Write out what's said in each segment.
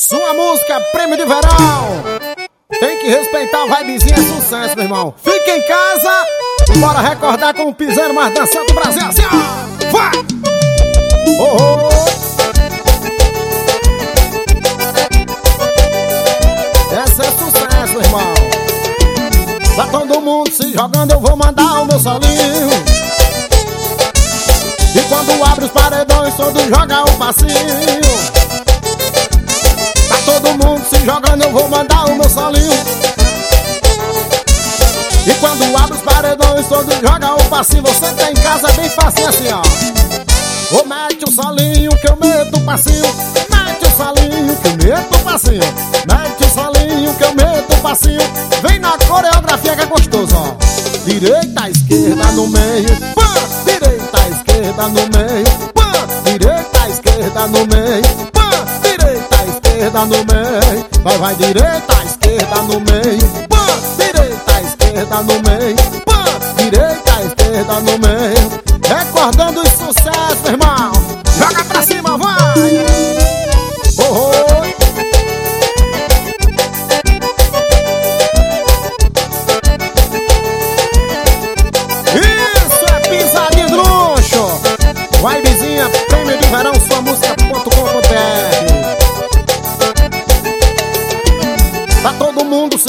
Sua música Prêmio de Verão. Tem que respeitar a vibezinha é sucesso, meu irmão. Fica em casa bora recordar com o piseiro mais dançado do Brasil. Assim, ó. Vai! Oh, oh. Essa é sucesso, meu irmão. Tá todo mundo se jogando, eu vou mandar o meu solinho. E quando abre os paredões, todo joga o passinho jogando eu vou mandar o meu solinho. E quando abre os paredões todos joga o passinho Você tá em casa bem facinho assim ó. Ô mete o solinho que eu meto o passinho. Mete o solinho que eu meto o passinho. Mete o solinho que eu meto o passinho. Vem na coreografia que é gostoso ó. Direita, esquerda no meio. Pã! Direita, esquerda no meio Vai, vai, direita, esquerda no meio. Pã, direita, esquerda no meio. Pã, direita, esquerda no meio. Recordando os sucessos, irmão. Joga pra cima, vai! Oh, oh. Isso é pisadinha de luxo. Vai, vizinha, prêmio de verão, sua música.com.br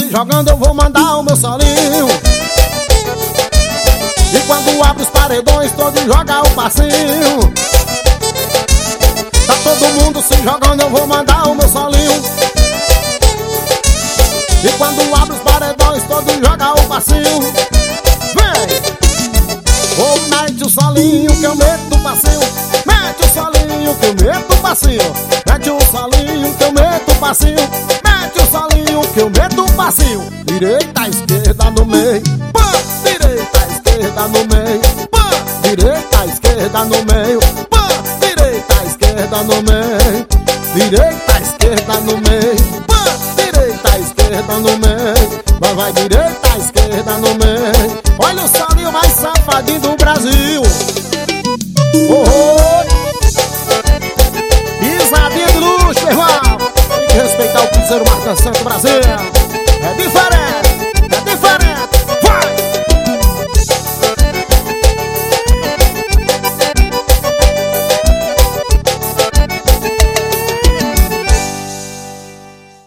jogando, eu vou mandar o meu solinho. E quando abre os paredões, todo joga o passinho. Tá todo mundo se jogando, eu vou mandar o meu solinho. E quando abre os paredões, todo joga o passinho. Vem! Ou mete o solinho que eu meto o passinho. Mete o solinho que eu meto o passinho. Mete o solinho que eu meto o passinho. Que eu meto o passinho. Direita, esquerda no meio. Pã! Direita, esquerda no meio. Pã! Direita, esquerda no meio. Pã! Direita, esquerda no meio. Direita, esquerda no meio. Pã! Direita, esquerda no meio. Vai, vai, direita, esquerda no meio. Olha o solinho mais safadinho do Brasil. parceiro Marta Santo Brasil.